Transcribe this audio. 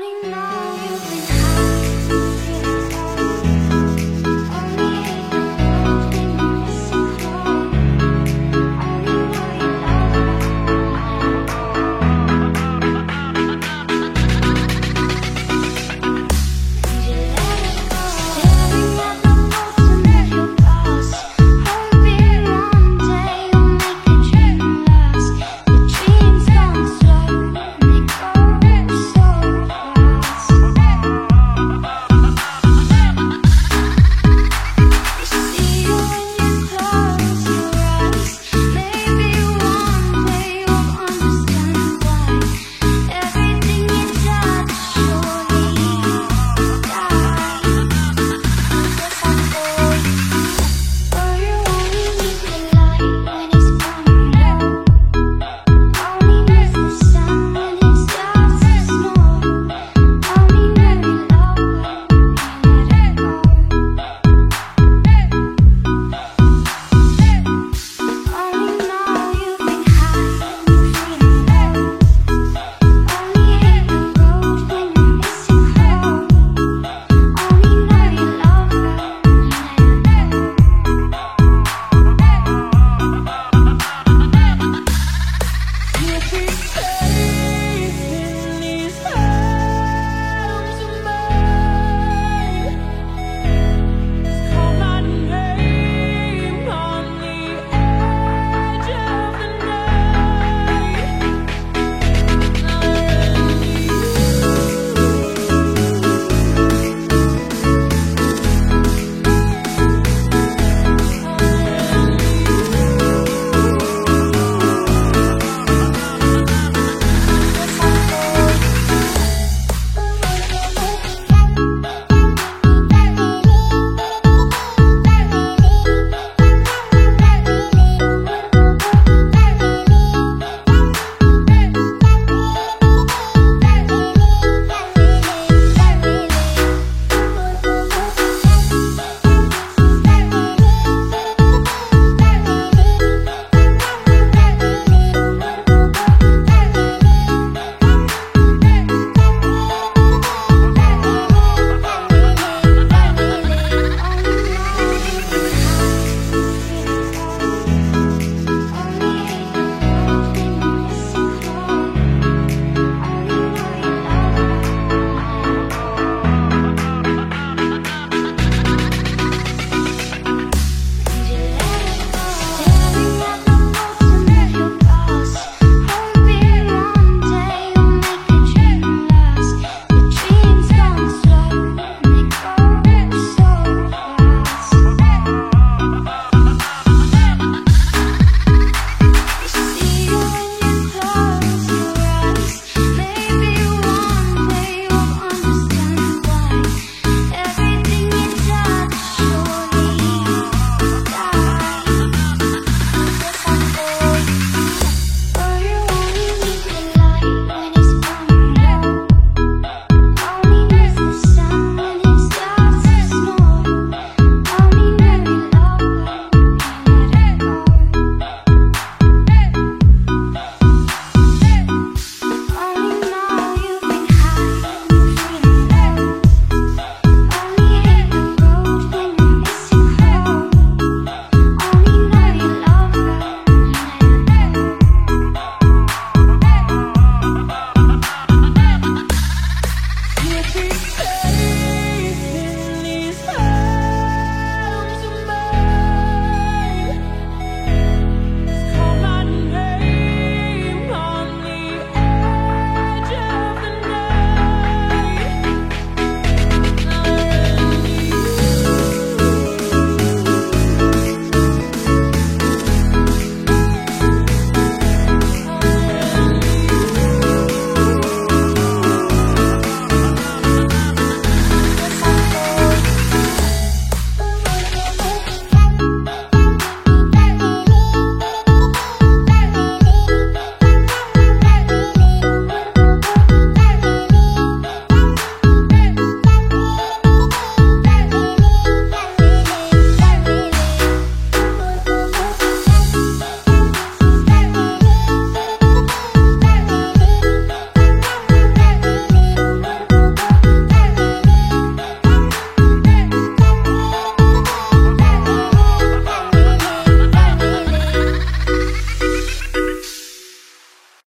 only know